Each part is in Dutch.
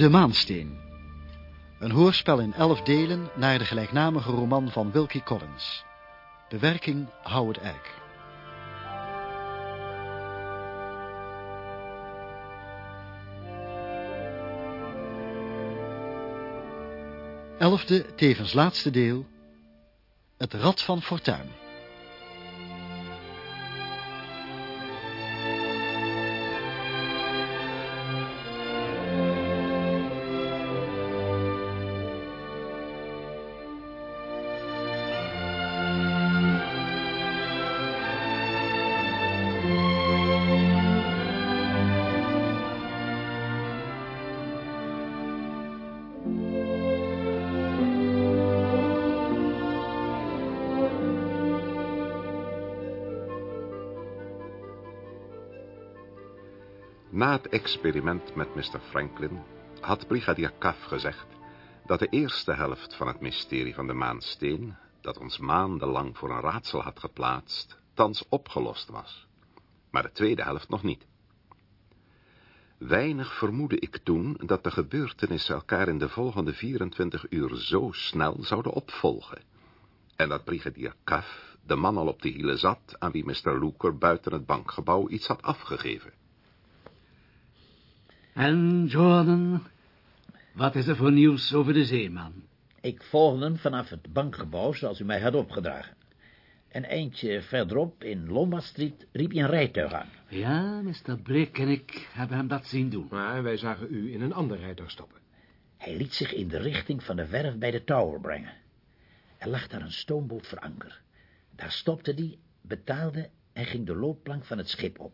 De Maansteen. Een hoorspel in elf delen naar de gelijknamige roman van Wilkie Collins. Bewerking Howard Eck. Elfde, tevens laatste deel. Het Rad van Fortuin. Na het experiment met Mr. Franklin had brigadier Kaf gezegd dat de eerste helft van het mysterie van de maansteen, dat ons maandenlang voor een raadsel had geplaatst, thans opgelost was. Maar de tweede helft nog niet. Weinig vermoedde ik toen dat de gebeurtenissen elkaar in de volgende 24 uur zo snel zouden opvolgen. En dat brigadier Kaf de man al op de hielen zat aan wie Mr. Looker buiten het bankgebouw iets had afgegeven. En, Jordan, wat is er voor nieuws over de zeeman? Ik volgde hem vanaf het bankgebouw zoals u mij had opgedragen. Een eindje verderop, in Lombard Street, riep hij een rijtuig aan. Ja, Mr. Blake en ik hebben hem dat zien doen. Maar wij zagen u in een ander rijtuig stappen. Hij liet zich in de richting van de werf bij de Tower brengen. Er lag daar een stoomboot voor anker. Daar stopte hij, betaalde en ging de loopplank van het schip op.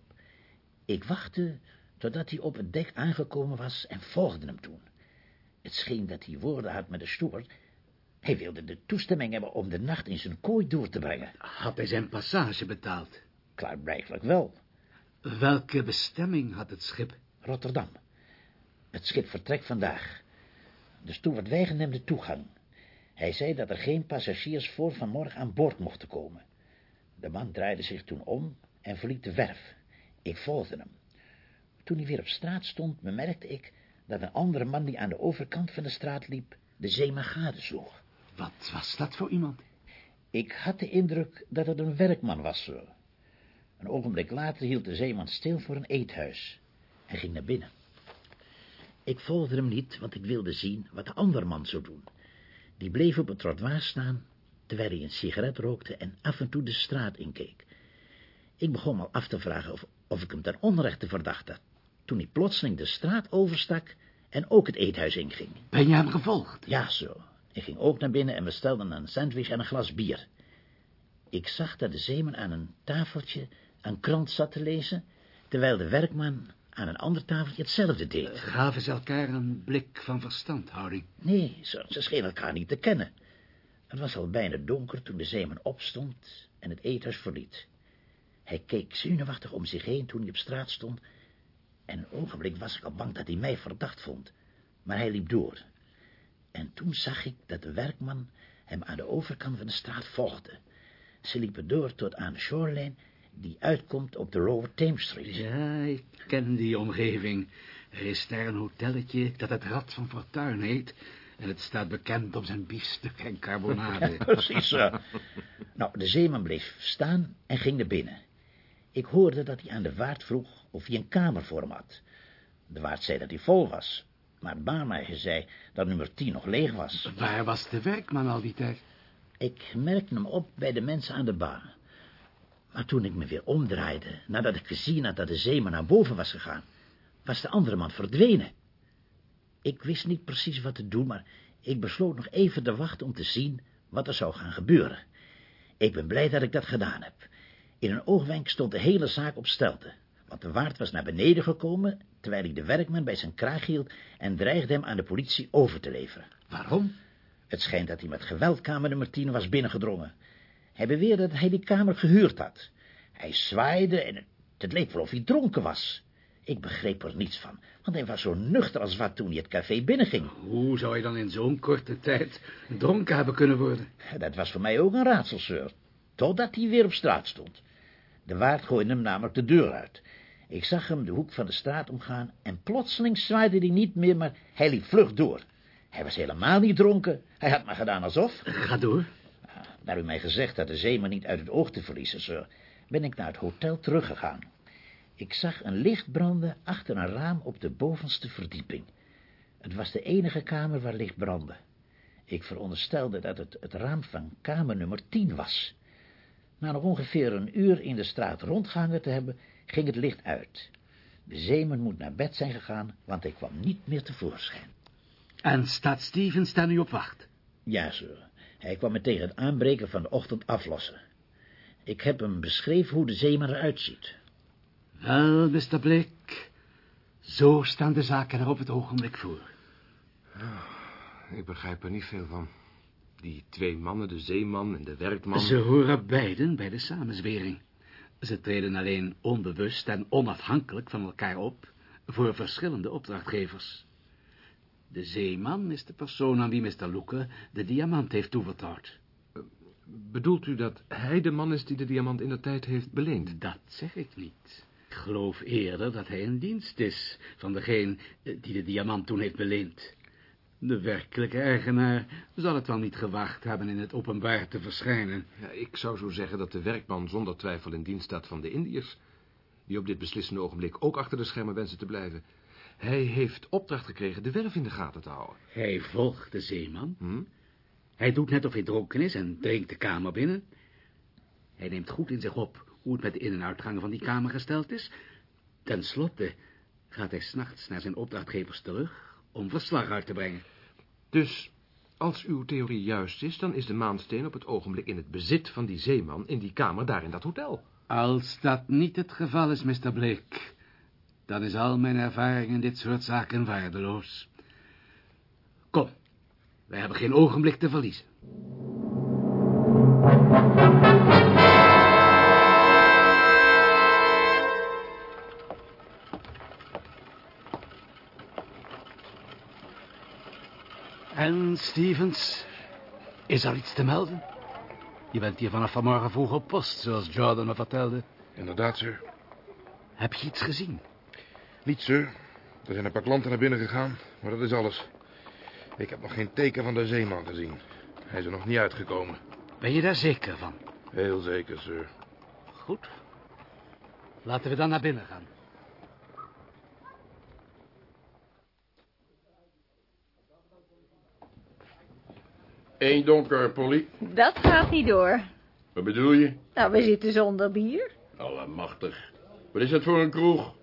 Ik wachtte totdat hij op het dek aangekomen was en volgde hem toen. Het scheen dat hij woorden had met de steward. Hij wilde de toestemming hebben om de nacht in zijn kooi door te brengen. Had hij zijn passage betaald? Klaarblijkelijk wel. Welke bestemming had het schip? Rotterdam. Het schip vertrekt vandaag. De steward weigerde hem de toegang. Hij zei dat er geen passagiers voor vanmorgen aan boord mochten komen. De man draaide zich toen om en verliet de werf. Ik volgde hem. Toen hij weer op straat stond, bemerkte ik dat een andere man die aan de overkant van de straat liep, de zeeman gadesloeg. Wat was dat voor iemand? Ik had de indruk dat het een werkman was. Zo. Een ogenblik later hield de zeeman stil voor een eethuis en ging naar binnen. Ik volgde hem niet, want ik wilde zien wat de andere man zou doen. Die bleef op het trottoir staan, terwijl hij een sigaret rookte en af en toe de straat inkeek. Ik begon al af te vragen of, of ik hem ten onrechte verdacht had, toen hij plotseling de straat overstak en ook het eethuis inging. Ben je hem gevolgd? Ja, zo. Ik ging ook naar binnen en bestelde een sandwich en een glas bier. Ik zag dat de zeeman aan een tafeltje een krant zat te lezen, terwijl de werkman aan een ander tafeltje hetzelfde deed. Gaven ze elkaar een blik van verstandhouding? Nee, ze, ze schenen elkaar niet te kennen. Het was al bijna donker toen de zeeman opstond en het eethuis verliet. Hij keek zenuwachtig om zich heen toen hij op straat stond, en een ogenblik was ik al bang dat hij mij verdacht vond, maar hij liep door. En toen zag ik dat de werkman hem aan de overkant van de straat volgde. Ze liepen door tot aan de shoreline die uitkomt op de Lower Thames Street. Ja, ik ken die omgeving. Er is daar een hotelletje dat het Rad van Fortuin heet... en het staat bekend om zijn biefstuk en carbonade. Precies zo. nou, de zeeman bleef staan en ging naar binnen. Ik hoorde dat hij aan de waard vroeg of hij een kamer voor hem had. De waard zei dat hij vol was, maar baarmeijer zei dat nummer 10 nog leeg was. Waar was de werkman al die tijd? Ik merkte hem op bij de mensen aan de bar. Maar toen ik me weer omdraaide, nadat ik gezien had dat de zeeman naar boven was gegaan, was de andere man verdwenen. Ik wist niet precies wat te doen, maar ik besloot nog even te wachten om te zien wat er zou gaan gebeuren. Ik ben blij dat ik dat gedaan heb. In een oogwenk stond de hele zaak op stelte, want de waard was naar beneden gekomen, terwijl hij de werkman bij zijn kraag hield en dreigde hem aan de politie over te leveren. Waarom? Het schijnt dat hij met geweld kamer nummer 10 was binnengedrongen. Hij beweerde dat hij die kamer gehuurd had. Hij zwaaide en het leek wel of hij dronken was. Ik begreep er niets van, want hij was zo nuchter als wat toen hij het café binnenging. Hoe zou hij dan in zo'n korte tijd dronken hebben kunnen worden? Dat was voor mij ook een raadsel, sir. Totdat hij weer op straat stond. De waard gooide hem namelijk de deur uit. Ik zag hem de hoek van de straat omgaan en plotseling zwaaide hij niet meer, maar hij liep vlug door. Hij was helemaal niet dronken. Hij had maar gedaan alsof. Ga door. Naar u mij gezegd dat de zeeman niet uit het oog te verliezen, sir, ben ik naar het hotel teruggegaan. Ik zag een licht branden achter een raam op de bovenste verdieping. Het was de enige kamer waar licht brandde. Ik veronderstelde dat het het raam van kamer nummer 10 was. Na nog ongeveer een uur in de straat rondgehangen te hebben, ging het licht uit. De zeeman moet naar bed zijn gegaan, want hij kwam niet meer tevoorschijn. En staat Stevens daar nu op wacht? Ja, sir. Hij kwam me tegen het aanbreken van de ochtend aflossen. Ik heb hem beschreven hoe de zeeman eruit ziet. Wel, Mr. Blik, zo staan de zaken er op het ogenblik voor. Ik begrijp er niet veel van. Die twee mannen, de zeeman en de werkman... Ze horen beiden bij de samenzwering. Ze treden alleen onbewust en onafhankelijk van elkaar op... voor verschillende opdrachtgevers. De zeeman is de persoon aan wie Mr. Loeke de diamant heeft toevertrouwd. Bedoelt u dat hij de man is die de diamant in de tijd heeft beleend? Dat zeg ik niet. Ik geloof eerder dat hij in dienst is van degene eh, die de diamant toen heeft beleend. De werkelijke eigenaar zal het wel niet gewacht hebben in het openbaar te verschijnen. Ja, ik zou zo zeggen dat de werkman zonder twijfel in dienst staat van de Indiërs... die op dit beslissende ogenblik ook achter de schermen wensen te blijven. Hij heeft opdracht gekregen de werf in de gaten te houden. Hij volgt de zeeman. Hm? Hij doet net of hij dronken is en dringt de kamer binnen. Hij neemt goed in zich op hoe het met de in- en uitgangen van die kamer gesteld is. Ten slotte gaat hij s'nachts naar zijn opdrachtgevers terug om verslag uit te brengen. Dus als uw theorie juist is, dan is de maansteen op het ogenblik in het bezit van die zeeman in die kamer daar in dat hotel. Als dat niet het geval is, Mr. Blake, dan is al mijn ervaring in dit soort zaken waardeloos. Kom, wij hebben geen ogenblik te verliezen. En, Stevens, is er iets te melden? Je bent hier vanaf vanmorgen vroeg op post, zoals Jordan me vertelde. Inderdaad, sir. Heb je iets gezien? Niet, sir. Er zijn een paar klanten naar binnen gegaan, maar dat is alles. Ik heb nog geen teken van de zeeman gezien. Hij is er nog niet uitgekomen. Ben je daar zeker van? Heel zeker, sir. Goed. Laten we dan naar binnen gaan. Eén donker, Polly. Dat gaat niet door. Wat bedoel je? Nou, we zitten zonder bier. Allemachtig. Wat is het voor een kroeg?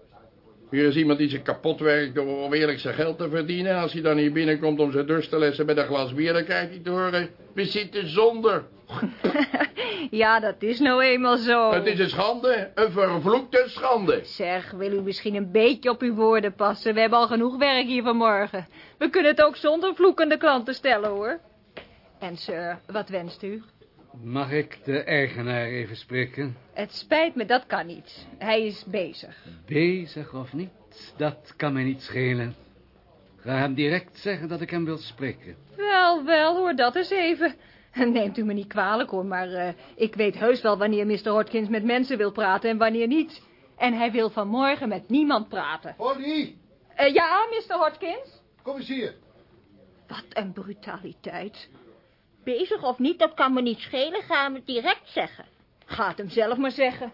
Hier is iemand die zich kapot werkt om eerlijk zijn geld te verdienen. En als hij dan hier binnenkomt om zijn dorst te lessen met een glas bier... dan krijgt hij te horen, we zitten zonder. ja, dat is nou eenmaal zo. Het is een schande, een vervloekte schande. Zeg, wil u misschien een beetje op uw woorden passen? We hebben al genoeg werk hier vanmorgen. We kunnen het ook zonder vloekende klanten stellen, hoor. En sir, wat wenst u? Mag ik de eigenaar even spreken? Het spijt me, dat kan niet. Hij is bezig. Bezig of niet, dat kan mij niet schelen. Ga hem direct zeggen dat ik hem wil spreken. Wel, wel, hoor dat eens even. Neemt u me niet kwalijk, hoor, maar uh, ik weet heus wel wanneer Mr. Hodkins met mensen wil praten en wanneer niet. En hij wil vanmorgen met niemand praten. Polly, Uh, ja, Mr. Hodkins? kom eens hier. Wat een brutaliteit. Bezig of niet, dat kan me niet schelen. Ga hem het direct zeggen. Ga het hem zelf maar zeggen.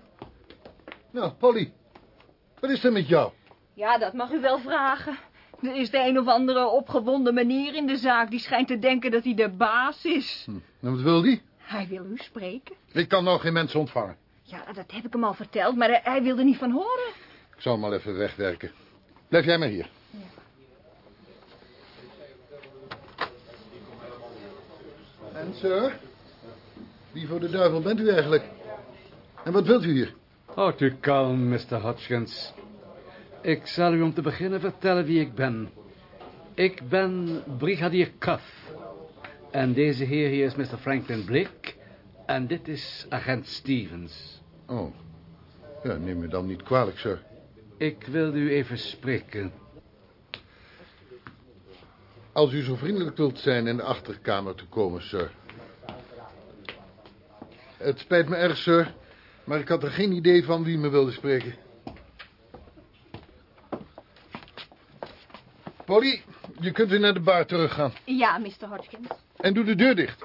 Nou, Polly, wat is er met jou? Ja, dat mag u wel vragen. Er is de een of andere opgewonden manier in de zaak... die schijnt te denken dat hij de baas is. Hm. En wat wil die? Hij wil u spreken. Ik kan nou geen mensen ontvangen. Ja, dat heb ik hem al verteld, maar hij, hij wilde niet van horen. Ik zal hem al even wegwerken. Blijf jij maar hier. Sir? Wie voor de duivel bent u eigenlijk? En wat wilt u hier? Houd u kalm, Mr. Hodgkins. Ik zal u om te beginnen vertellen wie ik ben. Ik ben brigadier Cuff. En deze heer hier is Mr. Franklin Blake. En dit is agent Stevens. Oh. Ja, neem me dan niet kwalijk, sir. Ik wil u even spreken. Als u zo vriendelijk wilt zijn in de achterkamer te komen, sir. Het spijt me erg, sir, maar ik had er geen idee van wie me wilde spreken. Polly, je kunt weer naar de bar teruggaan. Ja, Mr. Hodgkins. En doe de deur dicht.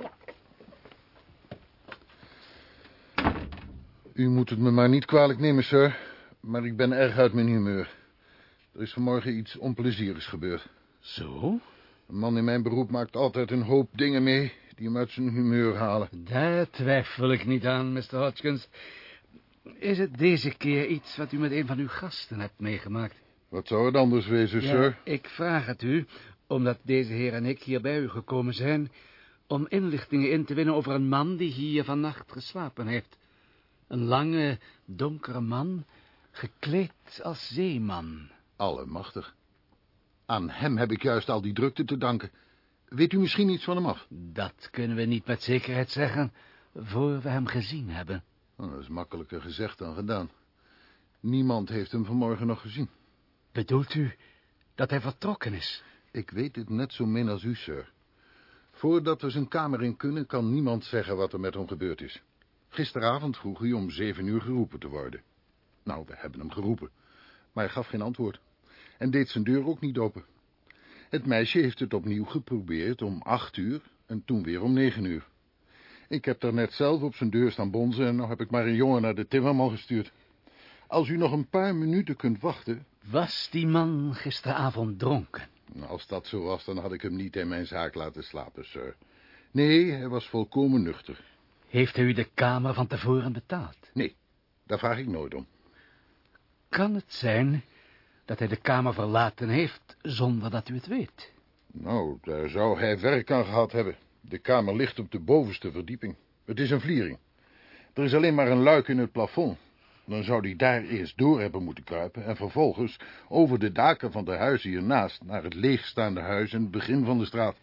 U moet het me maar niet kwalijk nemen, sir, maar ik ben erg uit mijn humeur. Er is vanmorgen iets onplezierigs gebeurd. Zo? Een man in mijn beroep maakt altijd een hoop dingen mee die hem uit zijn humeur halen. Daar twijfel ik niet aan, Mr. Hodgkins. Is het deze keer iets wat u met een van uw gasten hebt meegemaakt? Wat zou het anders wezen, sir? ik vraag het u, omdat deze heer en ik hier bij u gekomen zijn... om inlichtingen in te winnen over een man die hier vannacht geslapen heeft. Een lange, donkere man, gekleed als zeeman. Allemachtig. Aan hem heb ik juist al die drukte te danken. Weet u misschien iets van hem af? Dat kunnen we niet met zekerheid zeggen, voor we hem gezien hebben. Oh, dat is makkelijker gezegd dan gedaan. Niemand heeft hem vanmorgen nog gezien. Bedoelt u dat hij vertrokken is? Ik weet het net zo min als u, sir. Voordat we zijn kamer in kunnen, kan niemand zeggen wat er met hem gebeurd is. Gisteravond vroeg hij om zeven uur geroepen te worden. Nou, we hebben hem geroepen, maar hij gaf geen antwoord. En deed zijn deur ook niet open. Het meisje heeft het opnieuw geprobeerd om acht uur en toen weer om negen uur. Ik heb daar net zelf op zijn deur staan bonzen en nou heb ik maar een jongen naar de timmerman gestuurd. Als u nog een paar minuten kunt wachten... Was die man gisteravond dronken? Nou, als dat zo was, dan had ik hem niet in mijn zaak laten slapen, sir. Nee, hij was volkomen nuchter. Heeft hij u de kamer van tevoren betaald? Nee, daar vraag ik nooit om. Kan het zijn dat hij de kamer verlaten heeft zonder dat u het weet? Nou, daar zou hij werk aan gehad hebben. De kamer ligt op de bovenste verdieping. Het is een vliering. Er is alleen maar een luik in het plafond. Dan zou hij daar eerst door hebben moeten kruipen... en vervolgens over de daken van de huizen hiernaast... naar het leegstaande huis in het begin van de straat.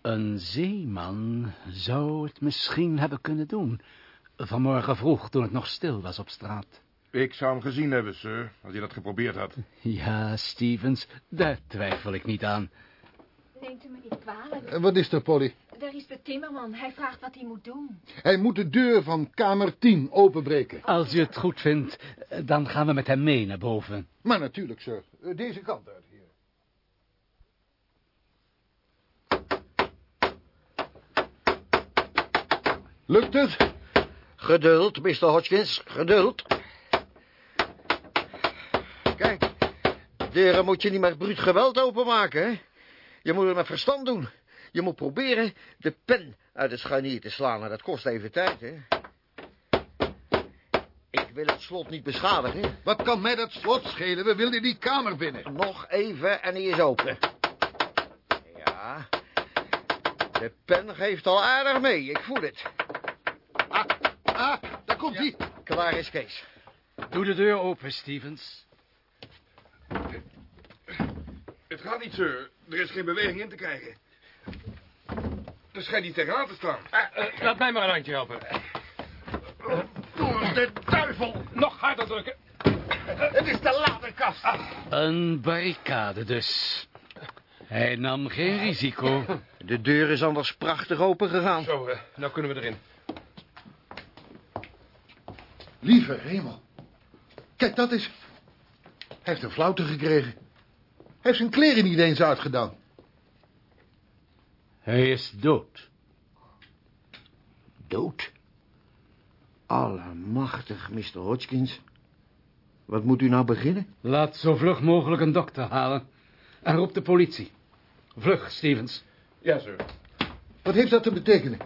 Een zeeman zou het misschien hebben kunnen doen. Vanmorgen vroeg, toen het nog stil was op straat. Ik zou hem gezien hebben, sir, als hij dat geprobeerd had. Ja, Stevens, daar twijfel ik niet aan. Neemt u me niet kwalijk. Eh, wat is er, Polly? Daar is de timmerman. Hij vraagt wat hij moet doen. Hij moet de deur van kamer 10 openbreken. Als u het goed vindt, dan gaan we met hem mee naar boven. Maar natuurlijk, sir. Eh, Deze kant uit, hier. Lukt het? Geduld, Mr. Hodgkins, geduld. Kijk, deuren moet je niet met bruut geweld openmaken, hè? Je moet het met verstand doen. Je moet proberen de pen uit het scharnier te slaan, en dat kost even tijd, hè? Ik wil het slot niet beschadigen. Wat kan mij dat slot schelen? We willen die kamer binnen. Nog even en hij is open. Ja, de pen geeft al aardig mee, ik voel het. Ah, ah, daar komt hij. Klaar is Kees. Doe de deur open, Stevens. Het gaat niet, sir. Er is geen beweging in te krijgen. Er schijnt niet tegenaan te staan. laat mij maar een handje helpen. Door de duivel! Nog harder drukken. Het is de ladekast. Een barricade dus. Hij nam geen risico. De deur is anders prachtig open gegaan. Zo, eh, nou kunnen we erin. Lieve hemel. Kijk, dat is... Hij heeft een flauwte gekregen. Hij heeft zijn kleren niet eens uitgedaan. Hij is dood. Dood? Allemachtig, Mr. Hodgkins. Wat moet u nou beginnen? Laat zo vlug mogelijk een dokter halen. En roep de politie. Vlug, Stevens. Ja, sir. Wat heeft dat te betekenen?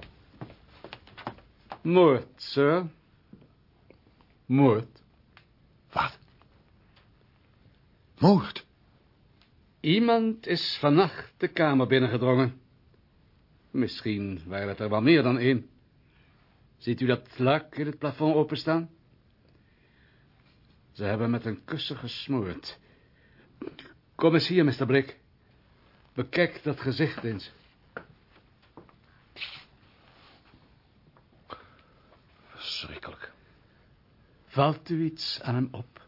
Moord, sir. Moord. Wat? Moord? Iemand is vannacht de kamer binnengedrongen. Misschien waren het er wel meer dan één. Ziet u dat luik in het plafond openstaan? Ze hebben met een kussen gesmoord. Kom eens hier, Mr. Blick. Bekijk dat gezicht eens. Verschrikkelijk. Valt u iets aan hem op?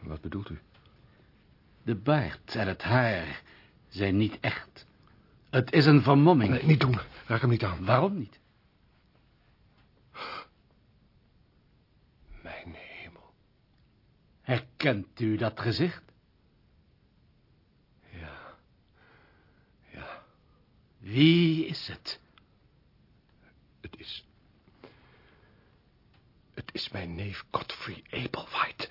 Wat bedoelt u? De baard en het haar zijn niet echt. Het is een vermomming. Nee, niet doen. Raak hem niet aan. Waarom niet? Mijn hemel. Herkent u dat gezicht? Ja. Wie is het? Het is... Het is mijn neef Godfrey Ablewhite.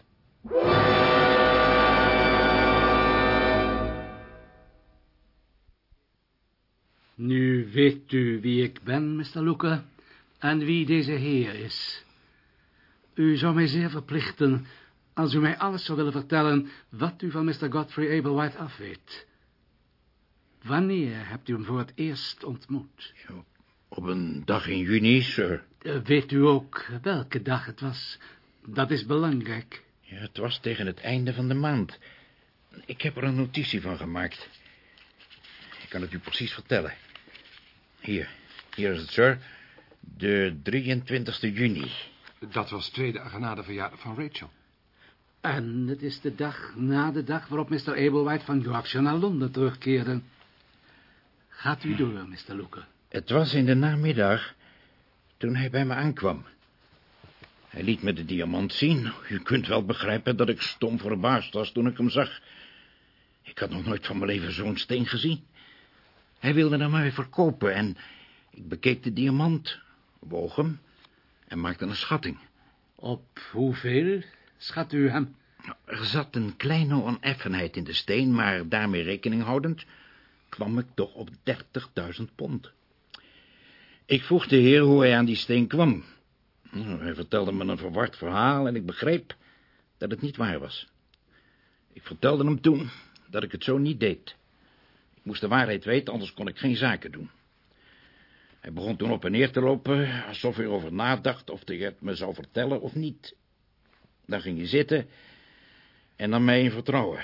Nu weet u wie ik ben, Mr. Luca, en wie deze heer is. U zou mij zeer verplichten als u mij alles zou willen vertellen wat u van Mr. Godfrey Ablewhite afweet. Wanneer hebt u hem voor het eerst ontmoet? Op een dag in juni, sir. Eh, Weet u ook welke dag het was? Dat is belangrijk. Ja, het was tegen het einde van de maand. Ik heb er een notitie van gemaakt. Ik kan het u precies vertellen. Hier, hier is het, sir. De 23 juni. Dat was twee dagen na de verjaardag van Rachel. En het is de dag na de dag waarop Mr. Ablewhite van Yorkshire naar Londen terugkeerde. Gaat u door, Mr. Luca. Het was in de namiddag toen hij bij me aankwam. Hij liet me de diamant zien. U kunt wel begrijpen dat ik stom verbaasd was toen ik hem zag. Ik had nog nooit van mijn leven zo'n steen gezien. Hij wilde hem mij verkopen en ik bekeek de diamant, woog hem en maakte een schatting. Op hoeveel schat u hem? Er zat een kleine oneffenheid in de steen, maar daarmee rekening houdend kwam ik toch op 30.000 pond. Ik vroeg de heer hoe hij aan die steen kwam. Nou, hij vertelde me een verward verhaal en ik begreep dat het niet waar was. Ik vertelde hem toen dat ik het zo niet deed. Ik moest de waarheid weten, anders kon ik geen zaken doen. Hij begon toen op en neer te lopen, alsof hij erover nadacht of hij het me zou vertellen of niet. Dan ging hij zitten en nam mij in vertrouwen.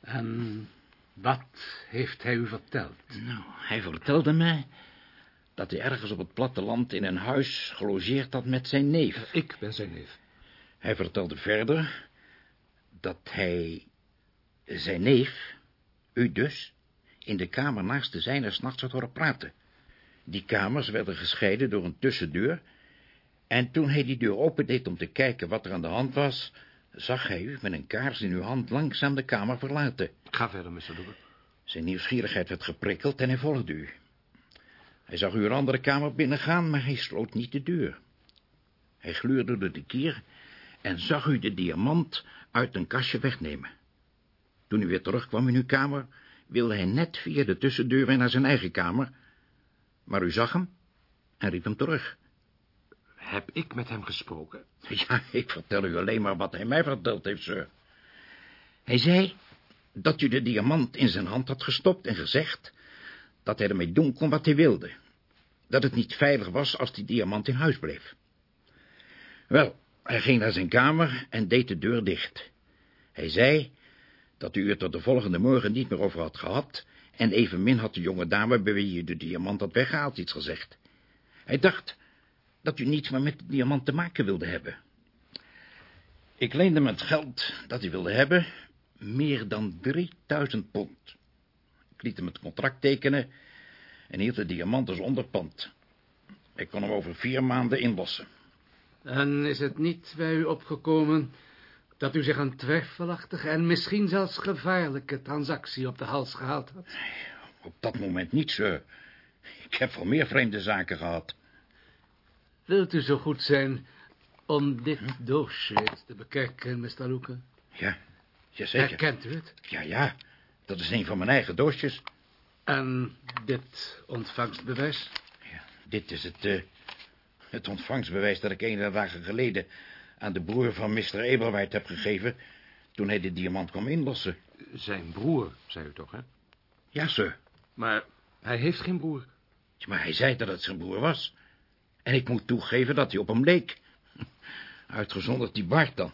En wat heeft hij u verteld? Nou, hij vertelde mij dat hij ergens op het platteland in een huis gelogeerd had met zijn neef. Ik ben zijn neef. Hij vertelde verder dat hij zijn neef, u dus, in de kamer naast de zijne s'nachts had horen praten. Die kamers werden gescheiden door een tussendeur, en toen hij die deur opendeed om te kijken wat er aan de hand was, zag hij u met een kaars in uw hand langzaam de kamer verlaten. Ga verder, Mr. Luca. Zijn nieuwsgierigheid werd geprikkeld en hij volgde u. Hij zag u een andere kamer binnengaan, maar hij sloot niet de deur. Hij gluurde door de kier en zag u de diamant uit een kastje wegnemen. Toen u weer terugkwam in uw kamer, wilde hij net via de tussendeur weer naar zijn eigen kamer, maar u zag hem en riep hem terug. Heb ik met hem gesproken? Ja, ik vertel u alleen maar wat hij mij verteld heeft, sir. Hij zei dat u de diamant in zijn hand had gestopt en gezegd dat hij ermee doen kon wat hij wilde. Dat het niet veilig was als die diamant in huis bleef. Wel, hij ging naar zijn kamer en deed de deur dicht. Hij zei dat u het er de volgende morgen niet meer over had gehad... en evenmin had de jonge dame bij wie u de diamant had weggehaald iets gezegd. Hij dacht dat u niets meer met de diamant te maken wilde hebben. Ik leende hem het geld dat hij wilde hebben, meer dan 3000 pond. Ik liet hem het contract tekenen en hield de diamant als onderpand. Ik kon hem over vier maanden inlossen. En is het niet bij u opgekomen dat u zich een twijfelachtige en misschien zelfs gevaarlijke transactie op de hals gehaald had? Op dat moment niet, sir. Ik heb wel meer vreemde zaken gehad. Wilt u zo goed zijn om dit doosje eens te bekijken, Mr. Luca? Ja, jazeker. Herkent u het? Ja, ja, dat is een van mijn eigen doosjes. En dit ontvangstbewijs? Ja, dit is het, eh, het ontvangstbewijs dat ik enige dagen geleden aan de broer van Mr. Eberwijd heb gegeven toen hij de diamant kwam inlossen. Zijn broer, zei u toch, hè? Ja, sir. Maar hij heeft geen broer. Maar hij zei dat het zijn broer was. En ik moet toegeven dat hij op hem leek. Uitgezonderd die Bart dan.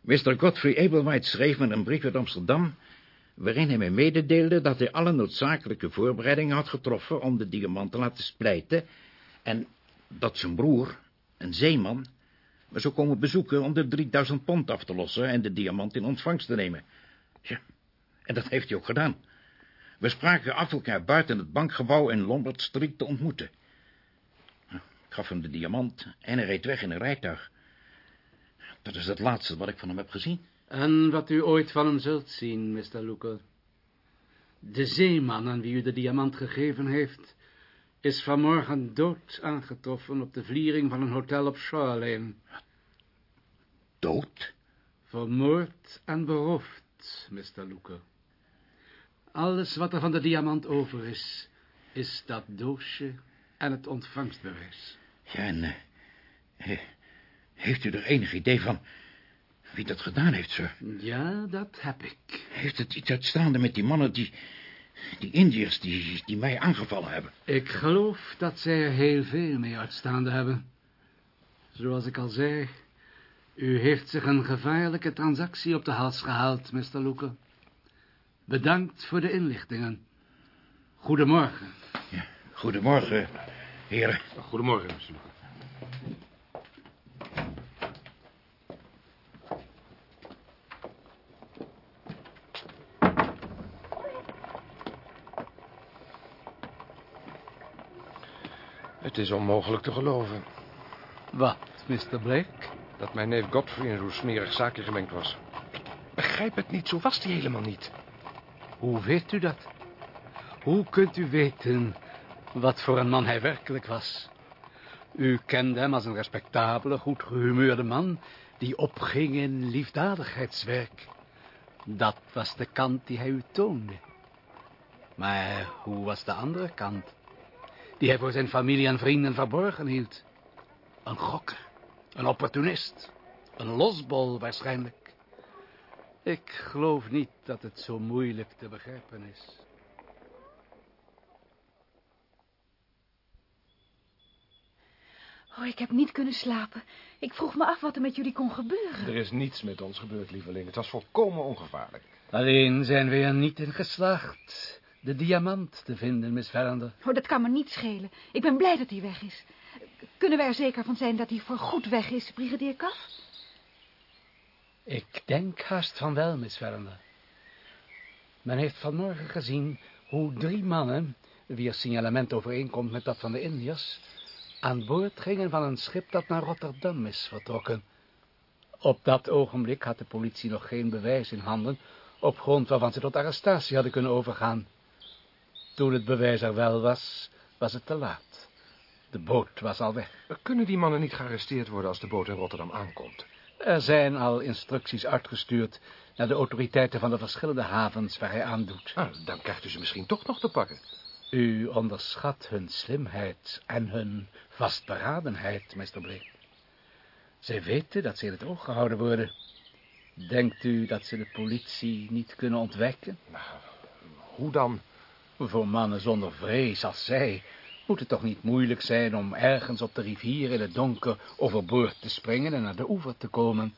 Mr. Godfrey Ablewhite schreef me een brief uit Amsterdam... waarin hij mij mededeelde dat hij alle noodzakelijke voorbereidingen had getroffen... om de diamant te laten splijten... en dat zijn broer, een zeeman... me zou komen bezoeken om de 3000 pond af te lossen... en de diamant in ontvangst te nemen. Ja, en dat heeft hij ook gedaan. We spraken af elkaar buiten het bankgebouw in Lombard Street te ontmoeten. Ik gaf hem de diamant en hij reed weg in een rijtuig. Dat is het laatste wat ik van hem heb gezien. En wat u ooit van hem zult zien, Mr. Luca. De zeeman aan wie u de diamant gegeven heeft, is vanmorgen dood aangetroffen op de vliering van een hotel op Shore Lane. Dood? Vermoord en beroofd, Mr. Looker. Alles wat er van de diamant over is, is dat doosje en het ontvangstbewijs. Ja, en... eh, heeft u er enig idee van wie dat gedaan heeft, sir? Ja, dat heb ik. Heeft het iets uitstaande met die mannen, die... die Indiërs die, die mij aangevallen hebben? Ik geloof dat zij er heel veel mee uitstaande hebben. Zoals ik al zei, u heeft zich een gevaarlijke transactie op de hals gehaald, Mr. Looker. Bedankt voor de inlichtingen. Goedemorgen. Ja, goedemorgen, heren. Goedemorgen, Mr. Het is onmogelijk te geloven Wat, Mr. Blake? dat mijn neef Godfrey in zo'n smerig zaakje gemengd was. Ik begrijp het niet, zo was hij helemaal niet. Hoe weet u dat? Hoe kunt u weten wat voor een man hij werkelijk was? U kende hem als een respectabele, goed gehumeurde man... die opging in liefdadigheidswerk. Dat was de kant die hij u toonde. Maar hoe was de andere kant? Die hij voor zijn familie en vrienden verborgen hield. Een gokker, een opportunist, een losbol waarschijnlijk. Ik geloof niet dat het zo moeilijk te begrijpen is. Oh, ik heb niet kunnen slapen. Ik vroeg me af wat er met jullie kon gebeuren. Er is niets met ons gebeurd, lieveling. Het was volkomen ongevaarlijk. Alleen zijn we er niet in geslaagd de diamant te vinden, Miss Verander. Oh, dat kan me niet schelen. Ik ben blij dat hij weg is. Kunnen we er zeker van zijn dat hij voorgoed weg is, brigadier Kaf? Ik denk haast van wel, Miss Verander. Men heeft vanmorgen gezien hoe drie mannen, wier signalement overeenkomt met dat van de Indiërs, aan boord gingen van een schip dat naar Rotterdam is vertrokken. Op dat ogenblik had de politie nog geen bewijs in handen, op grond waarvan ze tot arrestatie hadden kunnen overgaan. Toen het bewijs er wel was, was het te laat. De boot was al weg. Kunnen die mannen niet gearresteerd worden als de boot in Rotterdam aankomt? Er zijn al instructies uitgestuurd naar de autoriteiten van de verschillende havens waar hij aandoet. Ah, dan krijgt u ze misschien toch nog te pakken. U onderschat hun slimheid en hun vastberadenheid, meester Blake. Zij weten dat ze in het oog gehouden worden. Denkt u dat ze de politie niet kunnen ontwijken? Nou, hoe dan? Voor mannen zonder vrees als zij moet het toch niet moeilijk zijn om ergens op de rivier in het donker overboord te springen en naar de oever te komen.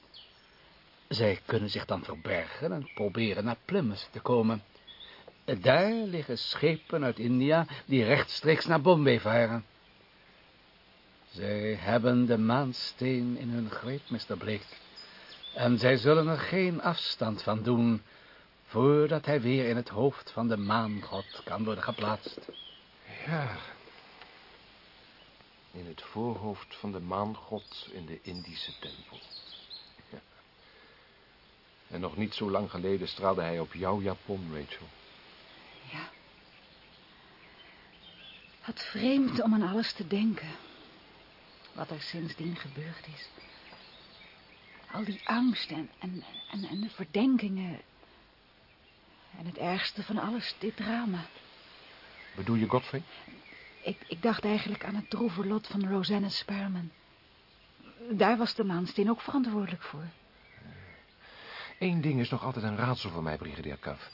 Zij kunnen zich dan verbergen en proberen naar Plymouth te komen. Daar liggen schepen uit India die rechtstreeks naar Bombay varen. Zij hebben de maansteen in hun greep, Mr. Blake. En zij zullen er geen afstand van doen, voordat hij weer in het hoofd van de maangod kan worden geplaatst. Ja. In het voorhoofd van de maangod in de Indische tempel. Ja. En nog niet zo lang geleden straalde hij op jouw japon, Rachel. Ja. Wat vreemd om aan alles te denken. Wat er sindsdien gebeurd is. Al die angst en, en, en, en de verdenkingen. En het ergste van alles, dit drama. Bedoel je Godfrey? Ik, ik dacht eigenlijk aan het droeve lot van Rosanna Sperman. Daar was de maansteen ook verantwoordelijk voor. Eén ding is nog altijd een raadsel voor mij, brigadier Kaf.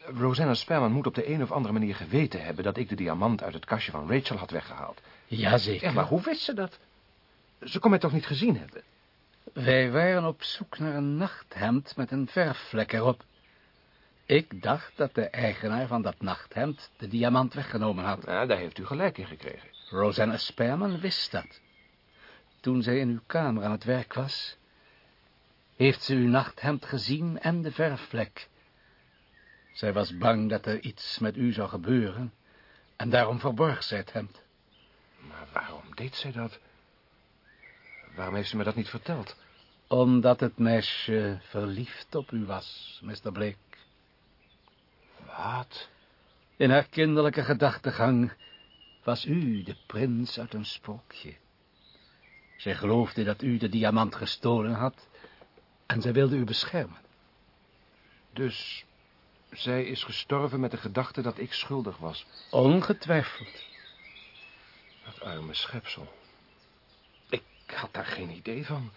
Rosanna Sperman moet op de een of andere manier geweten hebben... dat ik de diamant uit het kastje van Rachel had weggehaald. Jazeker. Ja, maar hoe wist ze dat? Ze kon mij toch niet gezien hebben? Wij waren op zoek naar een nachthemd met een verfvlek erop. Ik dacht dat de eigenaar van dat nachthemd de diamant weggenomen had. Ja, daar heeft u gelijk in gekregen. Rosanna Sperman wist dat. Toen zij in uw kamer aan het werk was, heeft ze uw nachthemd gezien en de verfvlek. Zij was bang dat er iets met u zou gebeuren, en daarom verborg zij het hemd. Maar waarom deed zij dat? Waarom heeft ze me dat niet verteld? Omdat het meisje verliefd op u was, Mr. Blake. In haar kinderlijke gedachtegang was u de prins uit een sprookje. Zij geloofde dat u de diamant gestolen had en zij wilde u beschermen. Dus zij is gestorven met de gedachte dat ik schuldig was. Ongetwijfeld. Dat arme schepsel. Ik had daar geen idee van.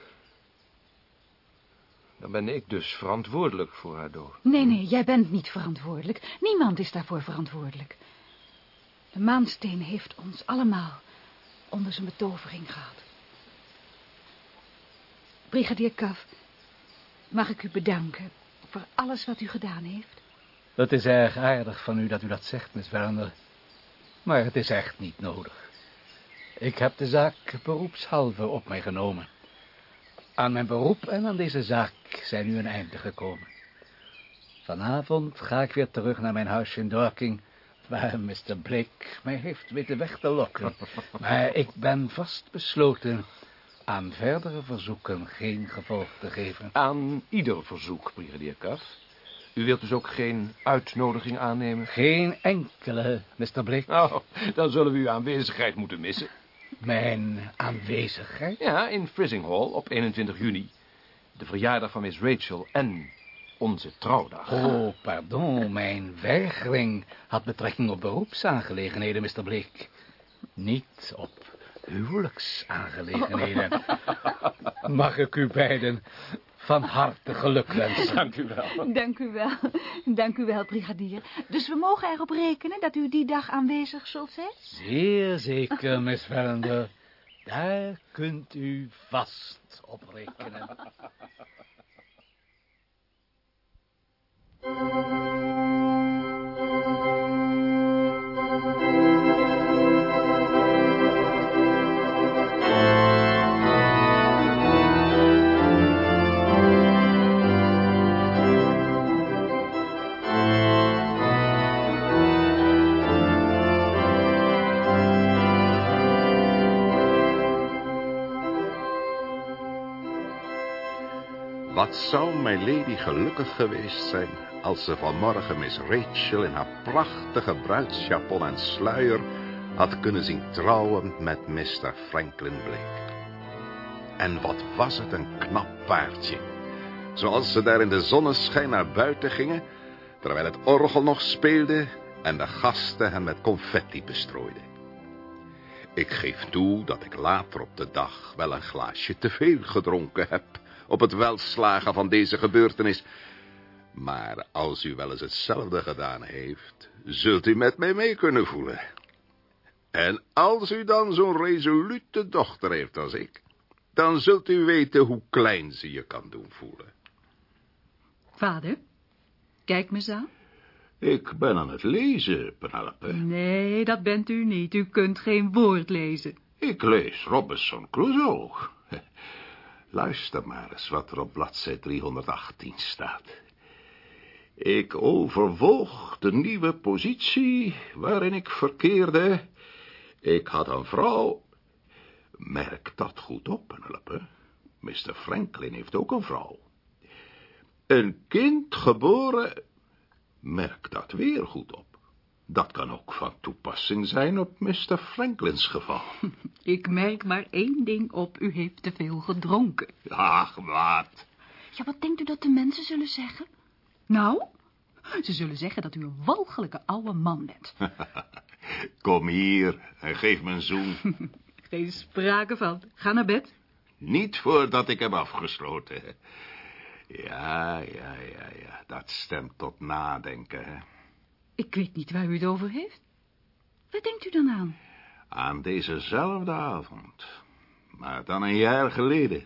Dan ben ik dus verantwoordelijk voor haar dood. Nee, nee, jij bent niet verantwoordelijk. Niemand is daarvoor verantwoordelijk. De maansteen heeft ons allemaal onder zijn betovering gehad. Brigadier Kaf, mag ik u bedanken voor alles wat u gedaan heeft? Het is erg aardig van u dat u dat zegt, Miss Werner. Maar het is echt niet nodig. Ik heb de zaak beroepshalve op mij genomen. Aan mijn beroep en aan deze zaak zijn nu een einde gekomen. Vanavond ga ik weer terug naar mijn huisje in Dorking, waar Mr. Blake mij heeft weten weg te lokken. Maar ik ben vastbesloten aan verdere verzoeken geen gevolg te geven. Aan ieder verzoek, brigadier Kaf. U wilt dus ook geen uitnodiging aannemen? Geen enkele, Mr. Blake. Oh, dan zullen we uw aanwezigheid moeten missen. Mijn aanwezigheid? Ja, in Frizinghall op 21 juni. De verjaardag van Miss Rachel en onze trouwdag. Oh, pardon, mijn weigering had betrekking op beroepsaangelegenheden, Mr. Blake. Niet op huwelijksaangelegenheden. Mag ik u beiden van harte geluk wensen. Dank u wel. Dank u wel. Dank u wel, brigadier. Dus we mogen erop rekenen dat u die dag aanwezig zult zijn? Zeer zeker, Miss Verander. Daar kunt u vast op rekenen. Wat zou mijn lady gelukkig geweest zijn... als ze vanmorgen Miss Rachel in haar prachtige bruidsjapon en sluier... had kunnen zien trouwen met Mr. Franklin Blake. En wat was het een knap paardje. Zoals ze daar in de zonneschijn naar buiten gingen... terwijl het orgel nog speelde... en de gasten hen met confetti bestrooiden. Ik geef toe dat ik later op de dag wel een glaasje te veel gedronken heb op het welslagen van deze gebeurtenis. Maar als u wel eens hetzelfde gedaan heeft, zult u met mij mee kunnen voelen. En als u dan zo'n resolute dochter heeft als ik, dan zult u weten hoe klein ze je kan doen voelen. Vader, kijk me eens aan. Ik ben aan het lezen, Penelope. Nee, dat bent u niet. U kunt geen woord lezen. Ik lees Robinson Crusoe. Luister maar eens wat er op bladzij 318 staat. Ik overwoog de nieuwe positie waarin ik verkeerde. Ik had een vrouw... Merk dat goed op, Penelope. Mr. Franklin heeft ook een vrouw. Een kind geboren... Merk dat weer goed op. Dat kan ook van toepassing zijn op Mr. Franklins geval. Ik merk maar één ding op. U heeft te veel gedronken. Ach, wat? Ja, wat denkt u dat de mensen zullen zeggen? Nou, ze zullen zeggen dat u een walgelijke oude man bent. Kom hier en geef me een zoen. Geen sprake van. Ga naar bed. Niet voordat ik heb afgesloten. Ja, ja, ja, ja. Dat stemt tot nadenken, hè. Ik weet niet waar u het over heeft. Waar denkt u dan aan? Aan dezezelfde avond. Maar dan een jaar geleden.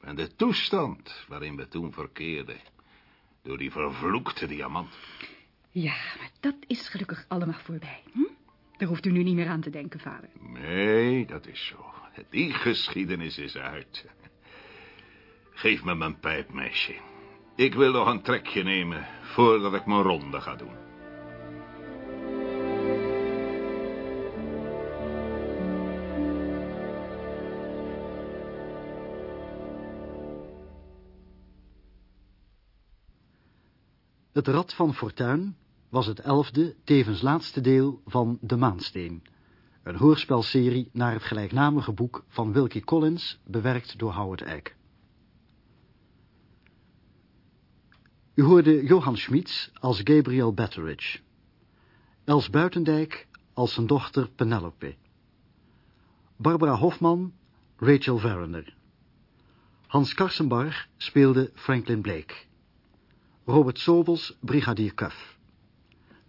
En de toestand waarin we toen verkeerden. Door die vervloekte diamant. Ja, maar dat is gelukkig allemaal voorbij. Hm? Daar hoeft u nu niet meer aan te denken, vader. Nee, dat is zo. Die geschiedenis is uit. Geef me mijn pijp, meisje. Ik wil nog een trekje nemen voordat ik mijn ronde ga doen. Het Rad van Fortuin, was het elfde, tevens laatste deel van De Maansteen, een hoorspelserie naar het gelijknamige boek van Wilkie Collins, bewerkt door Howard Egg. U hoorde Johan Schmitz als Gabriel Betteridge, Els Buitendijk als zijn dochter Penelope, Barbara Hofman, Rachel Verinder, Hans Karsenbarg speelde Franklin Blake, Robert Sobels, brigadier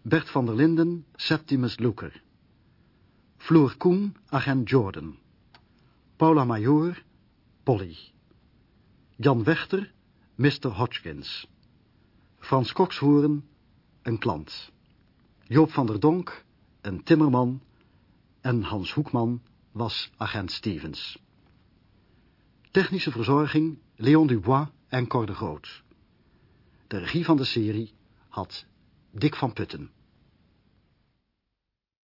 Bert van der Linden, Septimus Luker, Floor Koen, agent Jordan, Paula Major, Polly, Jan Wechter, Mr. Hodgkins, Frans Kokshoeren, een klant, Joop van der Donk, een timmerman en Hans Hoekman was agent Stevens. Technische verzorging Leon Dubois en Cor de Groot. De regie van de serie had Dick van Putten.